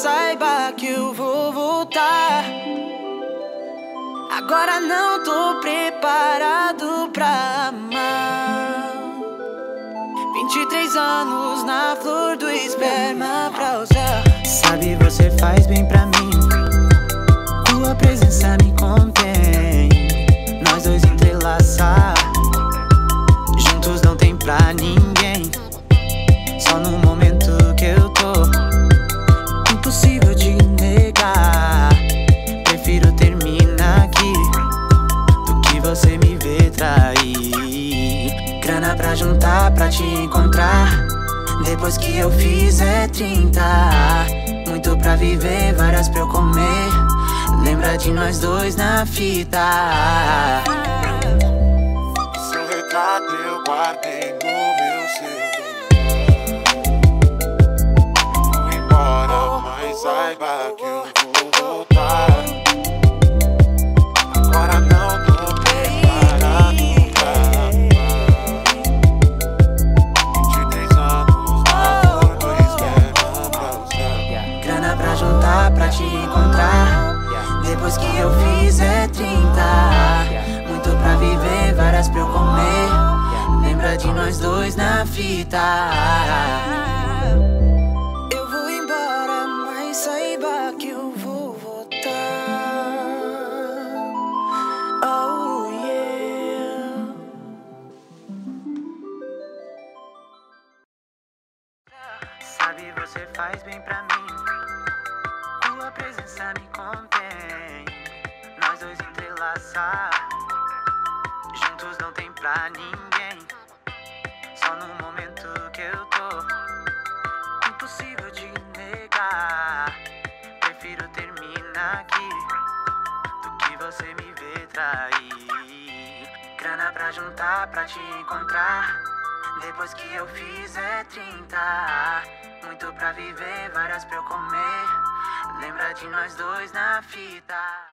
saiba que eu vou voltar. Agora não tô preparado pra amar. 23 anos na flor do esperma pra usar. Sabe, você faz bem pra mim. Juntar, pra te encontrar. Depois que eu fizer 30 Muito pra viver, várias pra eu comer. Lembra de nós dois na fita. Seu retrato eu guardei no meu celular Vou embora, mas saiba que Pra juntar, pra te encontrar Depois que eu fizer 30 Muito pra viver, várias pra eu comer Lembra de nós dois na fita Eu vou embora, mas saiba que eu vou voltar. Oh yeah. Sabe, você faz bem pra mim. Tua presença me contém. Nós dois entrelaçar. Juntos não tem pra ninguém. Só no momento que eu tô. Impossível de negar. Prefiro terminar aqui do que você me ver trair. Grana pra juntar, pra te encontrar. Depois que eu fizer 30 Muito pra viver, várias pra eu comer Lembra de nós dois na fita